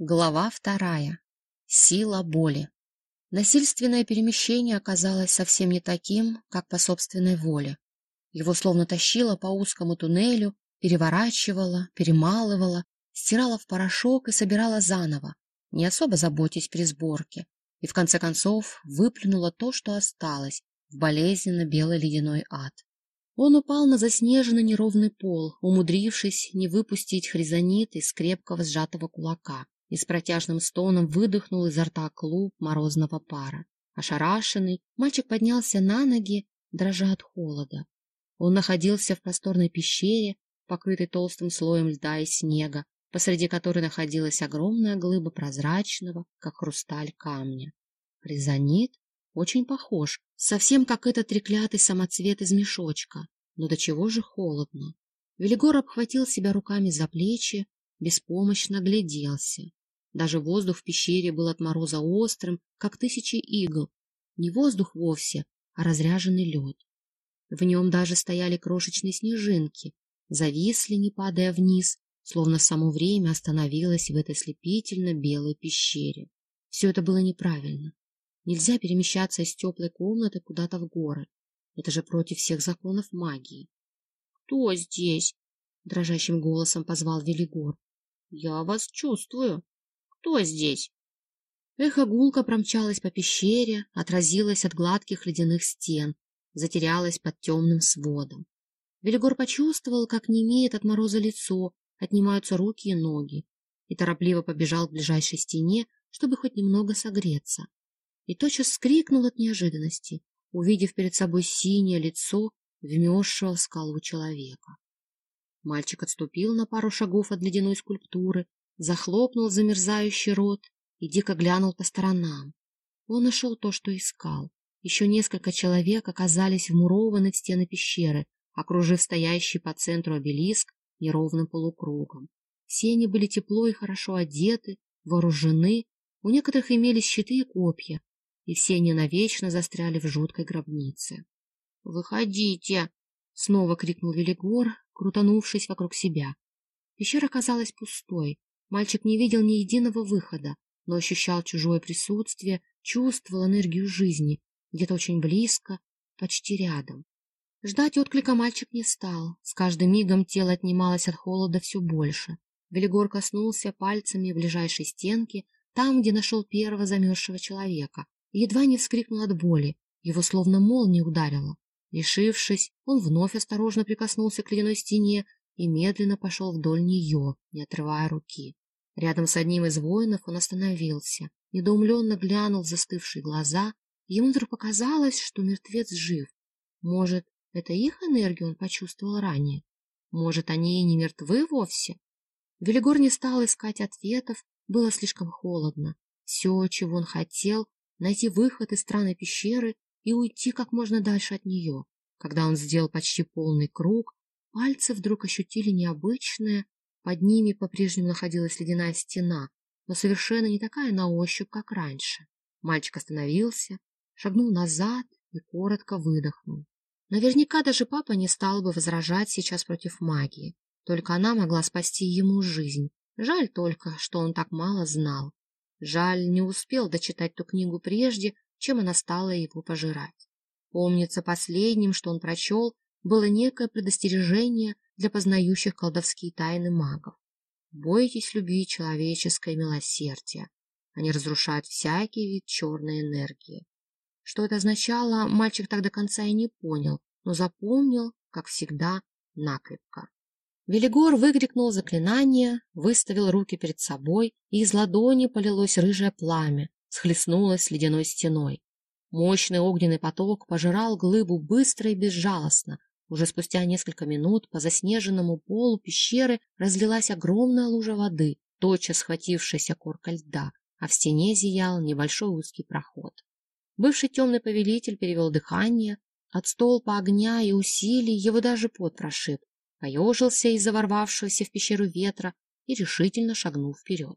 Глава вторая. Сила боли. Насильственное перемещение оказалось совсем не таким, как по собственной воле. Его словно тащило по узкому туннелю, переворачивало, перемалывало, стирало в порошок и собирало заново, не особо заботясь при сборке, и в конце концов выплюнуло то, что осталось, в болезненно белый ледяной ад. Он упал на заснеженный неровный пол, умудрившись не выпустить хризонит из крепкого сжатого кулака, и с протяжным стоном выдохнул изо рта клуб морозного пара. Ошарашенный, мальчик поднялся на ноги, дрожа от холода. Он находился в просторной пещере, покрытой толстым слоем льда и снега, посреди которой находилась огромная глыба прозрачного, как хрусталь, камня. Хризонит очень похож, совсем как этот треклятый самоцвет из мешочка. Но до чего же холодно. Велигор обхватил себя руками за плечи, беспомощно гляделся. Даже воздух в пещере был от мороза острым, как тысячи игл. Не воздух вовсе, а разряженный лед. В нем даже стояли крошечные снежинки, зависли, не падая вниз, словно само время остановилось в этой слепительно белой пещере. Все это было неправильно. Нельзя перемещаться из теплой комнаты куда-то в горы. Это же против всех законов магии. — Кто здесь? — дрожащим голосом позвал Велигор. — Я вас чувствую. Кто здесь? Эхо гулко промчалось по пещере, отразилось от гладких ледяных стен, затерялось под темным сводом. Велигор почувствовал, как немеет от мороза лицо, отнимаются руки и ноги, и торопливо побежал к ближайшей стене, чтобы хоть немного согреться и тотчас вскрикнул от неожиданности, увидев перед собой синее лицо вмерзшего в скалу человека. Мальчик отступил на пару шагов от ледяной скульптуры, захлопнул замерзающий рот и дико глянул по сторонам. Он нашел то, что искал. Еще несколько человек оказались вмурованы в стены пещеры, окружив стоящий по центру обелиск неровным полукругом. Все они были тепло и хорошо одеты, вооружены, у некоторых имелись щиты и копья, и все они навечно застряли в жуткой гробнице. «Выходите!» — снова крикнул Велигор, крутанувшись вокруг себя. Пещера казалась пустой. Мальчик не видел ни единого выхода, но ощущал чужое присутствие, чувствовал энергию жизни, где-то очень близко, почти рядом. Ждать отклика мальчик не стал. С каждым мигом тело отнималось от холода все больше. Велигор коснулся пальцами ближайшей стенки, там, где нашел первого замерзшего человека, едва не вскрикнул от боли, его словно молния ударило. Решившись, он вновь осторожно прикоснулся к ледяной стене и медленно пошел вдоль нее, не отрывая руки. Рядом с одним из воинов он остановился, недоумленно глянул в застывшие глаза, ему вдруг показалось, что мертвец жив. Может, это их энергию он почувствовал ранее? Может, они и не мертвы вовсе? Велигор не стал искать ответов, было слишком холодно. Все, чего он хотел, найти выход из странной пещеры и уйти как можно дальше от нее. Когда он сделал почти полный круг, пальцы вдруг ощутили необычное, под ними по-прежнему находилась ледяная стена, но совершенно не такая на ощупь, как раньше. Мальчик остановился, шагнул назад и коротко выдохнул. Наверняка даже папа не стал бы возражать сейчас против магии, только она могла спасти ему жизнь. Жаль только, что он так мало знал. Жаль, не успел дочитать ту книгу прежде, чем она стала его пожирать. Помнится, последним, что он прочел, было некое предостережение для познающих колдовские тайны магов. Бойтесь любви человеческое милосердие. Они разрушают всякий вид черной энергии. Что это означало, мальчик так до конца и не понял, но запомнил, как всегда, накрепко. Велигор выкрикнул заклинание, выставил руки перед собой, и из ладони полилось рыжее пламя, схлестнулось с ледяной стеной. Мощный огненный поток пожирал глыбу быстро и безжалостно. Уже спустя несколько минут по заснеженному полу пещеры разлилась огромная лужа воды, тотчас схватившаяся корка льда, а в стене зиял небольшой узкий проход. Бывший темный повелитель перевел дыхание, от столпа огня и усилий его даже пот прошиб, поежился из-за ворвавшегося в пещеру ветра и решительно шагнул вперед.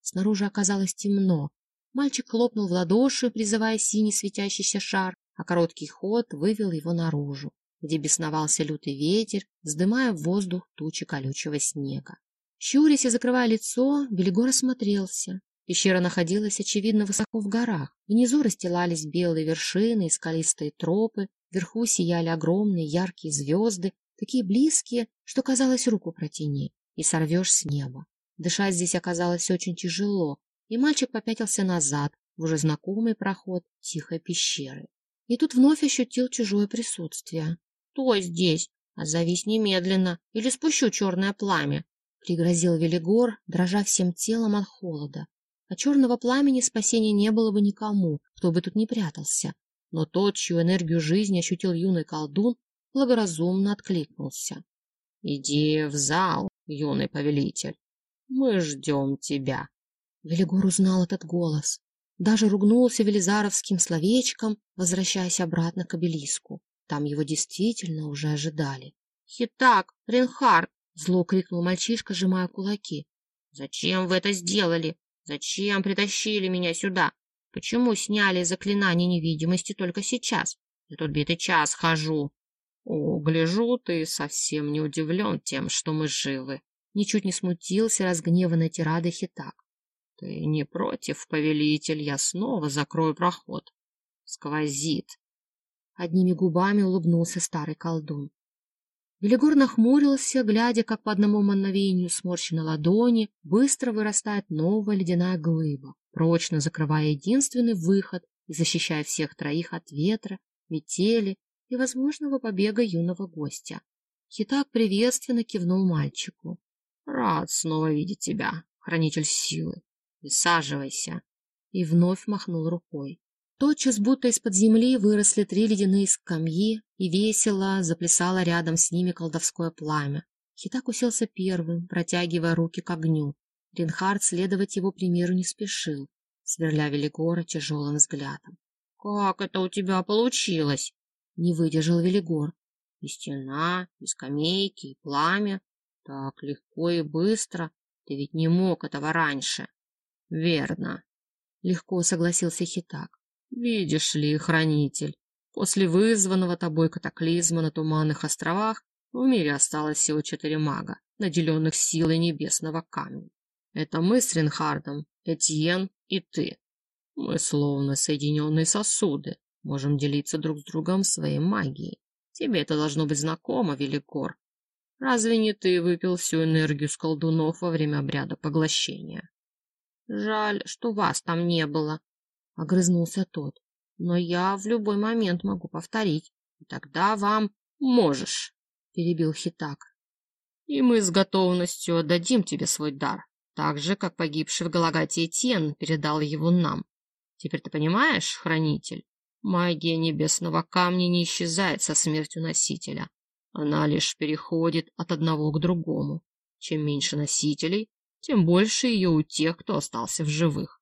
Снаружи оказалось темно. Мальчик хлопнул в ладоши, призывая синий светящийся шар, а короткий ход вывел его наружу, где бесновался лютый ветер, вздымая в воздух тучи колючего снега. Щурясь и закрывая лицо, Белигор осмотрелся. Пещера находилась, очевидно, высоко в горах. Внизу расстилались белые вершины и скалистые тропы, вверху сияли огромные яркие звезды, такие близкие, что, казалось, руку протяни, и сорвешь с неба. Дышать здесь оказалось очень тяжело, и мальчик попятился назад, в уже знакомый проход тихой пещеры. И тут вновь ощутил чужое присутствие. — Кто здесь? Отзовись немедленно, или спущу черное пламя, — пригрозил Велигор, дрожа всем телом от холода. От черного пламени спасения не было бы никому, кто бы тут не прятался. Но тот, чью энергию жизни ощутил юный колдун, благоразумно откликнулся. — Иди в зал, юный повелитель. Мы ждем тебя. Велигор узнал этот голос. Даже ругнулся велизаровским словечком, возвращаясь обратно к обелиску. Там его действительно уже ожидали. — Хитак, Ренхард! — зло крикнул мальчишка, сжимая кулаки. — Зачем вы это сделали? Зачем притащили меня сюда? Почему сняли заклинание невидимости только сейчас? Я тут битый час хожу. О, гляжу, ты совсем не удивлен тем, что мы живы. Ничуть не смутился разгневанной тирадой Хитак. Ты не против, повелитель, я снова закрою проход. Сквозит. Одними губами улыбнулся старый колдун. Велигор нахмурился, глядя, как по одному мановению сморщенной ладони быстро вырастает новая ледяная глыба, прочно закрывая единственный выход и защищая всех троих от ветра, метели и возможного побега юного гостя. Хитак приветственно кивнул мальчику. — Рад снова видеть тебя, хранитель силы. Присаживайся. И вновь махнул рукой. Тотчас, будто из-под земли, выросли три ледяные скамьи, и весело заплясало рядом с ними колдовское пламя. Хитак уселся первым, протягивая руки к огню. Ринхард следовать его примеру не спешил, сверля Велигора тяжелым взглядом. — Как это у тебя получилось? — не выдержал Велигор. — И стена, и скамейки, и пламя. Так легко и быстро. Ты ведь не мог этого раньше. — Верно. Легко согласился Хитак. Видишь ли, хранитель, после вызванного тобой катаклизма на Туманных островах в мире осталось всего четыре мага, наделенных силой небесного камня. Это мы с Ренхардом, Этьен и ты. Мы словно соединенные сосуды, можем делиться друг с другом своей магией. Тебе это должно быть знакомо, Великор. Разве не ты выпил всю энергию с колдунов во время обряда поглощения? Жаль, что вас там не было, — огрызнулся тот. — Но я в любой момент могу повторить. И тогда вам можешь, — перебил Хитак. — И мы с готовностью отдадим тебе свой дар, так же, как погибший в Галагате Этьен передал его нам. Теперь ты понимаешь, хранитель? Магия небесного камня не исчезает со смертью носителя. Она лишь переходит от одного к другому. Чем меньше носителей, тем больше ее у тех, кто остался в живых.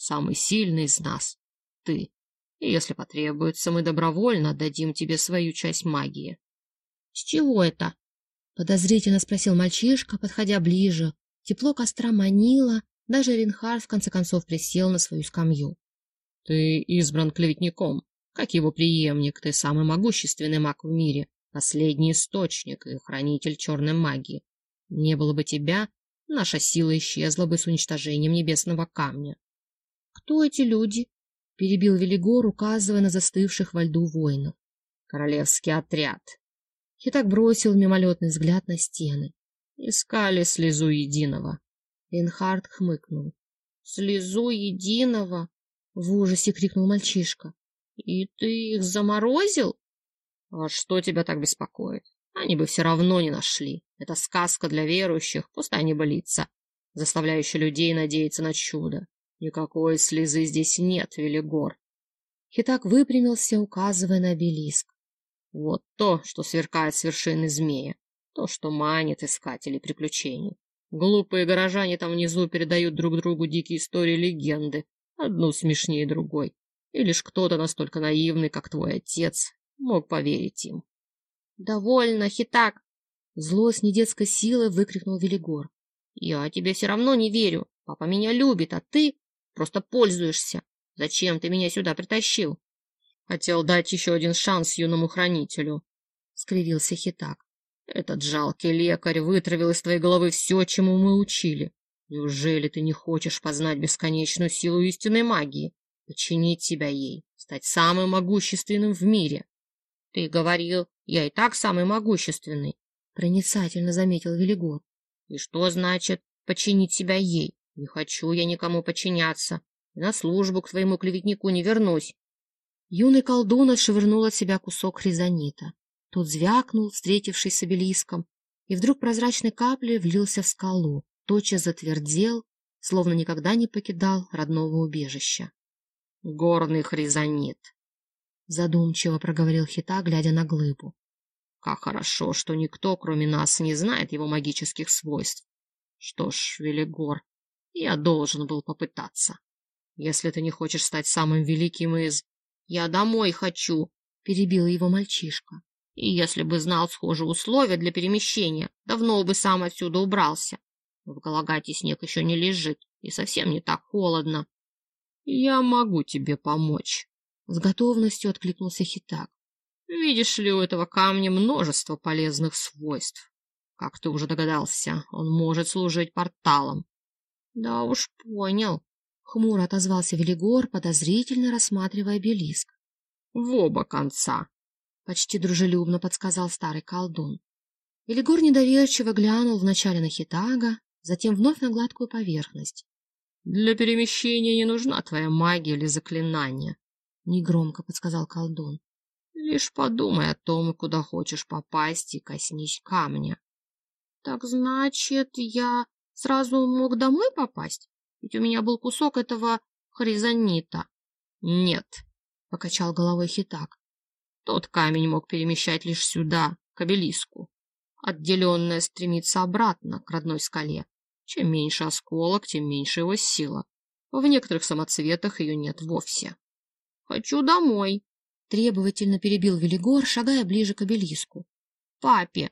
Самый сильный из нас — ты. И если потребуется, мы добровольно отдадим тебе свою часть магии. — С чего это? — подозрительно спросил мальчишка, подходя ближе. Тепло костра манило, даже Ринхард в конце концов присел на свою скамью. — Ты избран клеветником. Как его преемник, ты самый могущественный маг в мире, последний источник и хранитель черной магии. Не было бы тебя, наша сила исчезла бы с уничтожением небесного камня. Кто эти люди? — перебил Велигор, указывая на застывших во льду воинов. — Королевский отряд. Хитак бросил мимолетный взгляд на стены. Искали слезу единого. Ренхард хмыкнул. — Слезу единого? — в ужасе крикнул мальчишка. — И ты их заморозил? — А что тебя так беспокоит? Они бы все равно не нашли. Это сказка для верующих, пустая небылица, заставляющая людей надеяться на чудо. Никакой слезы здесь нет, Велигор. Хитак выпрямился, указывая на обелиск. Вот то, что сверкает с вершины змея, то, что манит искателей приключений. Глупые горожане там внизу передают друг другу дикие истории легенды, одну смешнее другой. И лишь кто-то настолько наивный, как твой отец, мог поверить им. — Довольно, Хитак! — зло с недетской силой выкрикнул Велигор. — Я тебе все равно не верю. Папа меня любит, а ты... Просто пользуешься. Зачем ты меня сюда притащил? Хотел дать еще один шанс юному хранителю, — скривился Хитак. Этот жалкий лекарь вытравил из твоей головы все, чему мы учили. Неужели ты не хочешь познать бесконечную силу истинной магии, подчинить себя ей, стать самым могущественным в мире? Ты говорил, я и так самый могущественный, — проницательно заметил Велигор. И что значит подчинить себя ей? Не хочу я никому подчиняться, и на службу к твоему клеветнику не вернусь. Юный колдун отшвырнул от себя кусок хризонита. Тот звякнул, встретившись с обелиском, и вдруг прозрачной каплей влился в скалу, тотчас затвердел, словно никогда не покидал родного убежища. — Горный хризонит! — задумчиво проговорил Хита, глядя на глыбу. — Как хорошо, что никто, кроме нас, не знает его магических свойств. Что ж, Велигор, я должен был попытаться. Если ты не хочешь стать самым великим из... — Я домой хочу! — перебил его мальчишка. И если бы знал схожие условия для перемещения, давно бы сам отсюда убрался. В Галагате снег еще не лежит, и совсем не так холодно. — Я могу тебе помочь, — с готовностью откликнулся Хитак. — Видишь ли, у этого камня множество полезных свойств. Как ты уже догадался, он может служить порталом. — Да уж понял, — хмуро отозвался Велигор, подозрительно рассматривая обелиск. — В оба конца почти дружелюбно подсказал старый колдун. Велигор недоверчиво глянул вначале на Хитага, затем вновь на гладкую поверхность. — Для перемещения не нужна твоя магия или заклинание, — негромко подсказал колдун. — Лишь подумай о том, куда хочешь попасть, и коснись камня. — Так значит, я сразу мог домой попасть? Ведь у меня был кусок этого хризонита. — Нет, — покачал головой Хитак. Тот камень мог перемещать лишь сюда, к обелиску. Отделенная стремится обратно, к родной скале. Чем меньше осколок, тем меньше его сила. В некоторых самоцветах ее нет вовсе. — Хочу домой, — требовательно перебил Велигор, шагая ближе к обелиску. — Папе!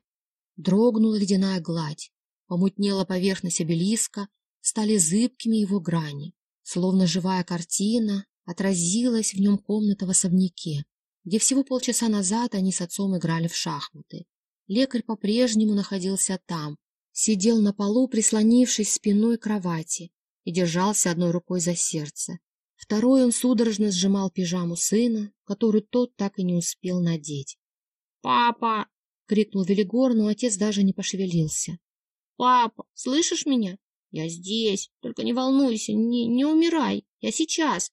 Дрогнула ледяная гладь. Помутнела поверхность обелиска, стали зыбкими его грани. Словно живая картина, отразилась в нем комната в особняке, где всего полчаса назад они с отцом играли в шахматы. Лекарь по-прежнему находился там, сидел на полу, прислонившись спиной к кровати, и держался одной рукой за сердце. Второй он судорожно сжимал пижаму сына, которую тот так и не успел надеть. «Папа!» — крикнул Велигор, но отец даже не пошевелился. «Папа, слышишь меня? Я здесь. Только не волнуйся, не, не умирай. Я сейчас.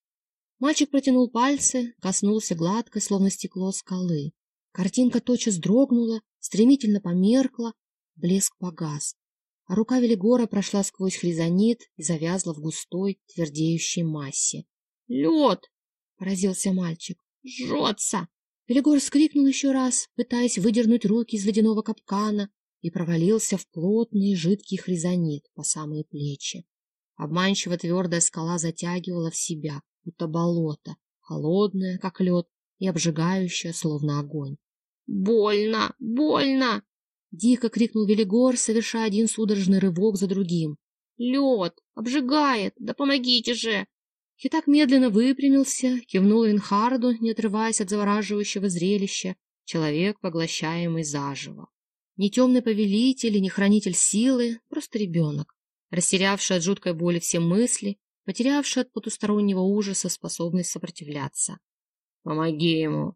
Мальчик протянул пальцы, коснулся гладкой, словно стекло скалы. Картинка тотчас дрогнула, стремительно померкла, блеск погас. А рука Велигора прошла сквозь хризонит и завязла в густой, твердеющей массе. «Лед!» — поразился мальчик. «Жжется!» Велигор скрикнул еще раз, пытаясь выдернуть руки из ледяного капкана, и провалился в плотный жидкий хризонит по самые плечи. Обманчиво твердая скала затягивала в себя, будто болото, холодное, как лед, и обжигающее, словно огонь. «Больно! Больно!» — дико крикнул Велигор, совершая один судорожный рывок за другим. «Лед! Обжигает! Да помогите же!» Хитак медленно выпрямился, кивнул Ринхарду, не отрываясь от завораживающего зрелища, человек, поглощаемый заживо. Не темный повелитель и не хранитель силы, просто ребенок, растерявший от жуткой боли все мысли потерявший от потустороннего ужаса способность сопротивляться. «Помоги ему!»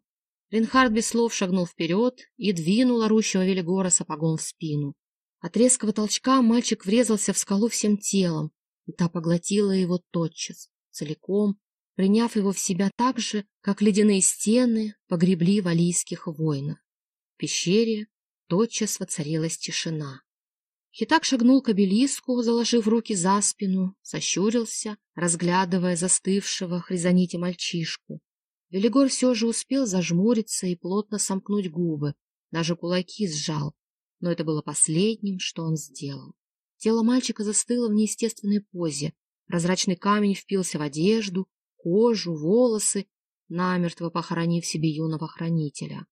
Ренхард без слов шагнул вперед и двинул орущего Велигора сапогом в спину. От резкого толчка мальчик врезался в скалу всем телом, и та поглотила его тотчас, целиком, приняв его в себя так же, как ледяные стены погребли валийских воинов. В пещере тотчас воцарилась тишина. Хитак шагнул к обелиску, заложив руки за спину, сощурился, разглядывая застывшего хризоните мальчишку. Велигор все же успел зажмуриться и плотно сомкнуть губы, даже кулаки сжал, но это было последним, что он сделал. Тело мальчика застыло в неестественной позе, прозрачный камень впился в одежду, кожу, волосы, намертво похоронив себе юного хранителя.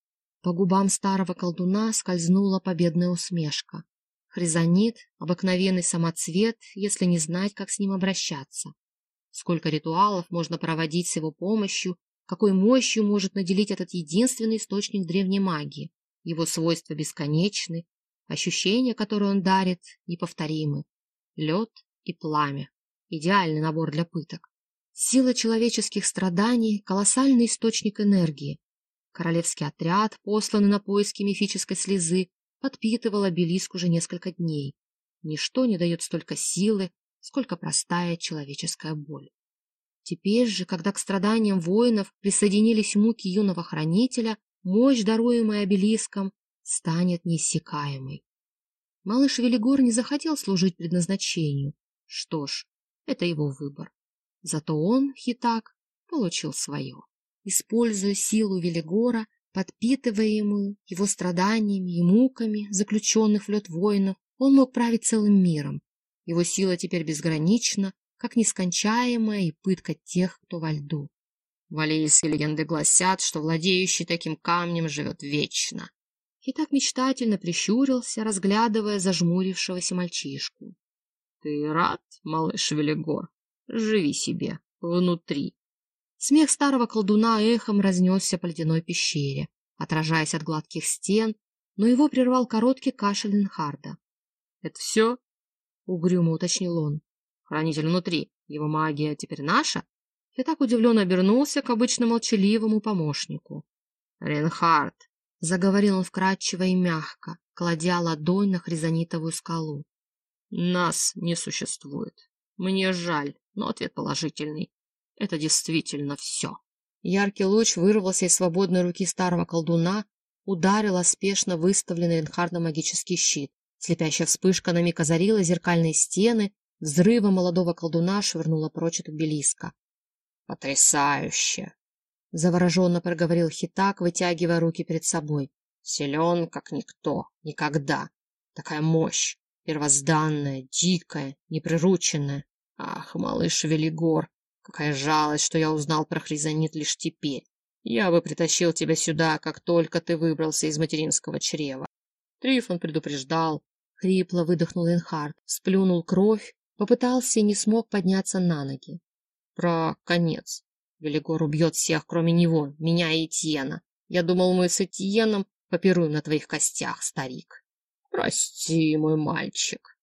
По губам старого колдуна скользнула победная усмешка. Хризонит — обыкновенный самоцвет, если не знать, как с ним обращаться. Сколько ритуалов можно проводить с его помощью, какой мощью может наделить этот единственный источник древней магии. Его свойства бесконечны, Ощущения, которые он дарит, неповторимы. Лед и пламя. Идеальный набор для пыток. Сила человеческих страданий – колоссальный источник энергии. Королевский отряд, посланный на поиски мифической слезы, подпитывал обелиск уже несколько дней. Ничто не дает столько силы, сколько простая человеческая боль. Теперь же, когда к страданиям воинов присоединились муки юного хранителя, мощь, даруемая обелиском, станет неиссякаемой. Малыш Велигор не захотел служить предназначению. Что ж, это его выбор. Зато он, Хитак, получил свое. Используя силу Велигора, подпитываемую его страданиями и муками заключенных в лед воинов, он мог править целым миром. Его сила теперь безгранична, как нескончаемая и пытка тех, кто во льду. Валийские легенды гласят, что владеющий таким камнем живет вечно. И так мечтательно прищурился, разглядывая зажмурившегося мальчишку. — Ты рад, малыш Велигор? Живи себе, внутри. Смех старого колдуна эхом разнесся по ледяной пещере, отражаясь от гладких стен, но его прервал короткий кашель Ленхарда. — Это все? — угрюмо уточнил он. — Хранитель внутри. Его магия теперь наша? Я так удивленно обернулся к обычно молчаливому помощнику. — Ренхард, — заговорил он вкрадчиво и мягко, кладя ладонь на хризонитовую скалу. — Нас не существует. Мне жаль, но ответ положительный. Это действительно все. Яркий луч вырвался из свободной руки старого колдуна, ударил спешно выставленный Энхардом магический щит. Слепящая вспышка на миг озарила зеркальные стены, взрыва молодого колдуна швырнула прочь от обелиска. «Потрясающе!» — завороженно проговорил Хитак, вытягивая руки перед собой. «Силен, как никто, никогда. Такая мощь, первозданная, дикая, неприрученная. Ах, малыш Велигор, какая жалость, что я узнал про хризонит лишь теперь. Я бы притащил тебя сюда, как только ты выбрался из материнского чрева. Трифон предупреждал. Хрипло выдохнул Энхард, сплюнул кровь, попытался и не смог подняться на ноги. Про конец. Велигор убьет всех, кроме него, меня и Этьена. Я думал, мы с Этьеном попируем на твоих костях, старик. Прости, мой мальчик,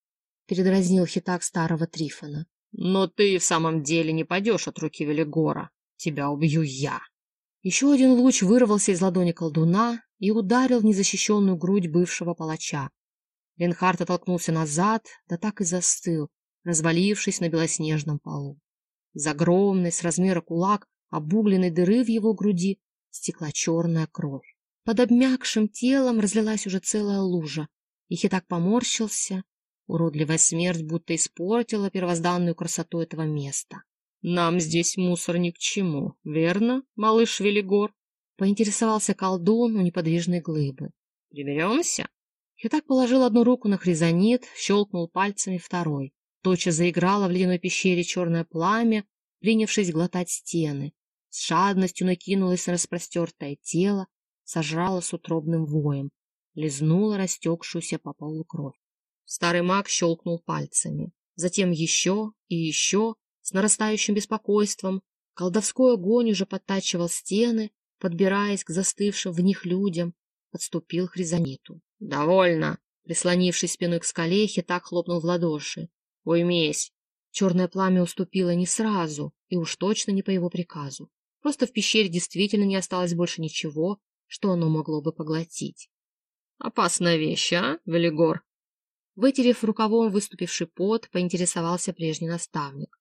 передразнил хитак старого Трифона. Но ты в самом деле не пойдешь от руки Велигора. Тебя убью я. Еще один луч вырвался из ладони колдуна и ударил в незащищенную грудь бывшего палача. Ренхард оттолкнулся назад, да так и застыл, развалившись на белоснежном полу. Из огромной, с размера кулак, обугленной дыры в его груди стекла черная кровь. Под обмякшим телом разлилась уже целая лужа, и Хитак поморщился. Уродливая смерть будто испортила первозданную красоту этого места. «Нам здесь мусор ни к чему, верно, малыш Велигор?» — поинтересовался колдун у неподвижной глыбы. «Приберемся?» Хитак положил одну руку на хризонит, щелкнул пальцами второй. Тотчас заиграло в ледяной пещере черное пламя, принявшись глотать стены. С жадностью накинулось на распростертое тело, сожрало с утробным воем, лизнула растекшуюся по полу кровь. Старый маг щелкнул пальцами. Затем еще и еще, с нарастающим беспокойством, колдовской огонь уже подтачивал стены, подбираясь к застывшим в них людям, подступил к Хризониту. «Довольно!» Прислонившись спиной к скале, Хитак хлопнул в ладоши. Уймись. Черное пламя уступило не сразу, и уж точно не по его приказу. Просто в пещере действительно не осталось больше ничего, что оно могло бы поглотить. «Опасная вещь, а, Велигор?» Вытерев рукавом выступивший пот, поинтересовался прежний наставник.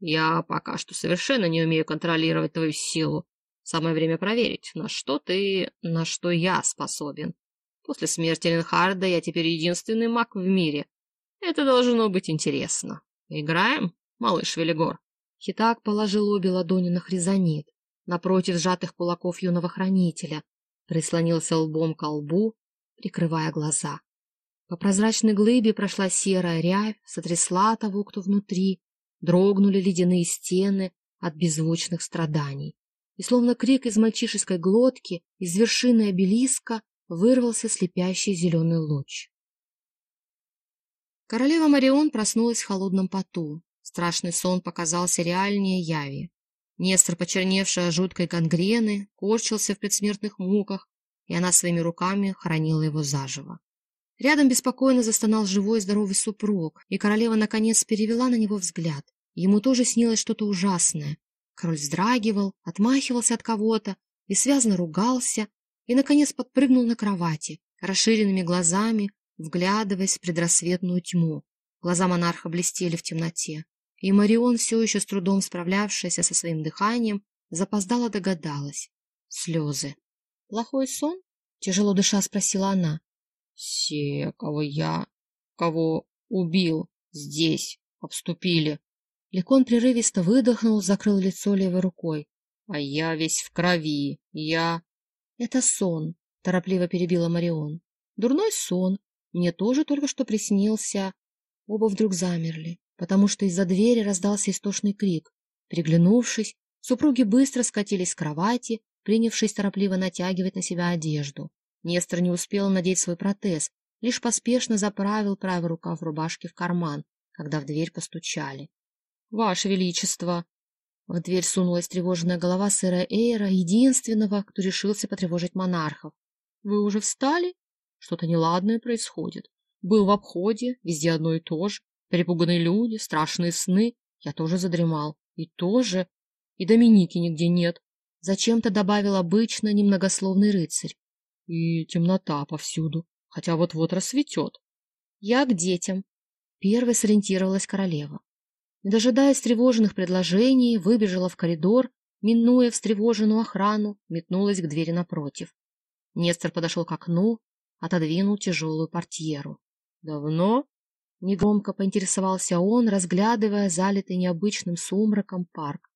«Я пока что совершенно не умею контролировать твою силу. Самое время проверить, на что ты, на что я способен. После смерти Ленхарда я теперь единственный маг в мире, это должно быть интересно. Играем, малыш Велигор? Хитак положил обе ладони на хризонит, напротив сжатых кулаков юного хранителя, прислонился лбом к лбу, прикрывая глаза. По прозрачной глыбе прошла серая рябь, сотрясла того, кто внутри, дрогнули ледяные стены от беззвучных страданий. И словно крик из мальчишеской глотки, из вершины обелиска вырвался слепящий зеленый луч. Королева Марион проснулась в холодном поту. Страшный сон показался реальнее яви. Нестор, почерневший от жуткой гангрены, корчился в предсмертных муках, и она своими руками хоронила его заживо. Рядом беспокойно застонал живой здоровый супруг, и королева наконец перевела на него взгляд. Ему тоже снилось что-то ужасное. Король вздрагивал, отмахивался от кого-то и связно ругался, и, наконец, подпрыгнул на кровати, расширенными глазами, вглядываясь в предрассветную тьму. Глаза монарха блестели в темноте, и Марион, все еще с трудом справлявшаяся со своим дыханием, запоздала догадалась. Слезы. «Плохой сон?» — тяжело дыша спросила она. «Все, кого я... кого убил, здесь обступили». Лекон прерывисто выдохнул, закрыл лицо левой рукой. «А я весь в крови, я...» «Это сон», — торопливо перебила Марион. «Дурной сон. Мне тоже только что приснился». Оба вдруг замерли, потому что из-за двери раздался истошный крик. Приглянувшись, супруги быстро скатились с кровати, принявшись торопливо натягивать на себя одежду. Нестор не успел надеть свой протез, лишь поспешно заправил правый рукав рубашки в карман, когда в дверь постучали. — Ваше Величество! В дверь сунулась тревожная голова сэра Эйра, единственного, кто решился потревожить монархов. — Вы уже встали? Что-то неладное происходит. Был в обходе, везде одно и то же. Перепуганные люди, страшные сны. Я тоже задремал. И тоже. И Доминики нигде нет. Зачем-то добавил обычно немногословный рыцарь. И темнота повсюду, хотя вот-вот рассветет. Я к детям. Первой сориентировалась королева. Не дожидаясь тревожных предложений, выбежала в коридор, минуя встревоженную охрану, метнулась к двери напротив. Нестор подошел к окну, отодвинул тяжелую портьеру. «Давно?» — негромко поинтересовался он, разглядывая залитый необычным сумраком парк.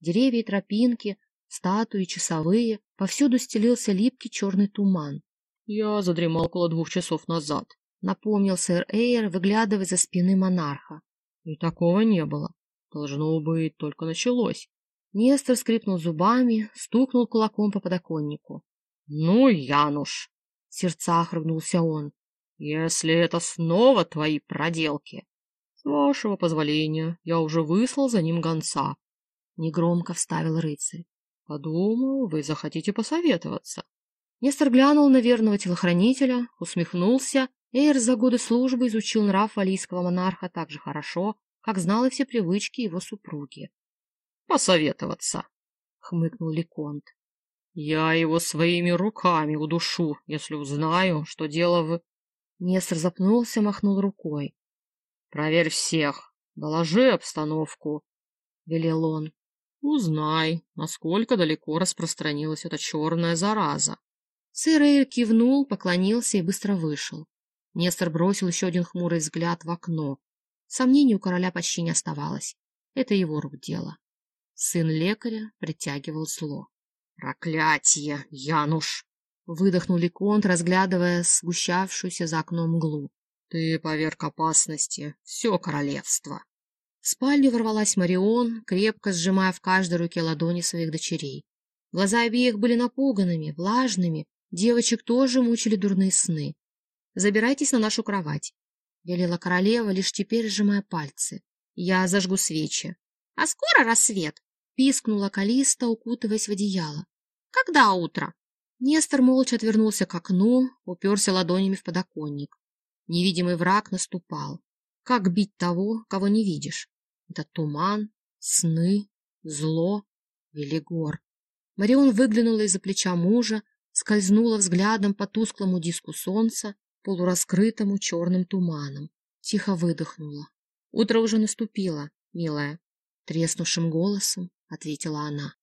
Деревья и тропинки, статуи, часовые, повсюду стелился липкий черный туман. «Я задремал около двух часов назад», — напомнил сэр Эйр, выглядывая за спины монарха. «И такого не было. Должно быть, только началось». Нестор скрипнул зубами, стукнул кулаком по подоконнику. «Ну, Януш!» — в сердцах ругнулся он. Если это снова твои проделки. С вашего позволения, я уже выслал за ним гонца. Негромко вставил рыцарь. Подумал, вы захотите посоветоваться. Нестор глянул на верного телохранителя, усмехнулся. Эйр за годы службы изучил нрав валийского монарха так же хорошо, как знал и все привычки его супруги. — Посоветоваться, — хмыкнул Леконт. — Я его своими руками удушу, если узнаю, что дело в... Нестор запнулся, махнул рукой. — Проверь всех, доложи обстановку, — велел он. — Узнай, насколько далеко распространилась эта черная зараза. Сэр кивнул, поклонился и быстро вышел. Нестор бросил еще один хмурый взгляд в окно. Сомнений у короля почти не оставалось. Это его рук дело. Сын лекаря притягивал зло. — Проклятие, Януш! Выдохнул Леконт, разглядывая сгущавшуюся за окном мглу. — Ты поверг опасности все королевство. В спальню ворвалась Марион, крепко сжимая в каждой руке ладони своих дочерей. Глаза обеих были напуганными, влажными, девочек тоже мучили дурные сны. — Забирайтесь на нашу кровать, — велела королева, лишь теперь сжимая пальцы. — Я зажгу свечи. — А скоро рассвет? — пискнула Калиста, укутываясь в одеяло. — Когда утро? Нестор молча отвернулся к окну, уперся ладонями в подоконник. Невидимый враг наступал. Как бить того, кого не видишь? Это туман, сны, зло, Велигор. Марион выглянула из-за плеча мужа, скользнула взглядом по тусклому диску солнца, полураскрытому черным туманом. Тихо выдохнула. — Утро уже наступило, милая, — треснувшим голосом ответила она.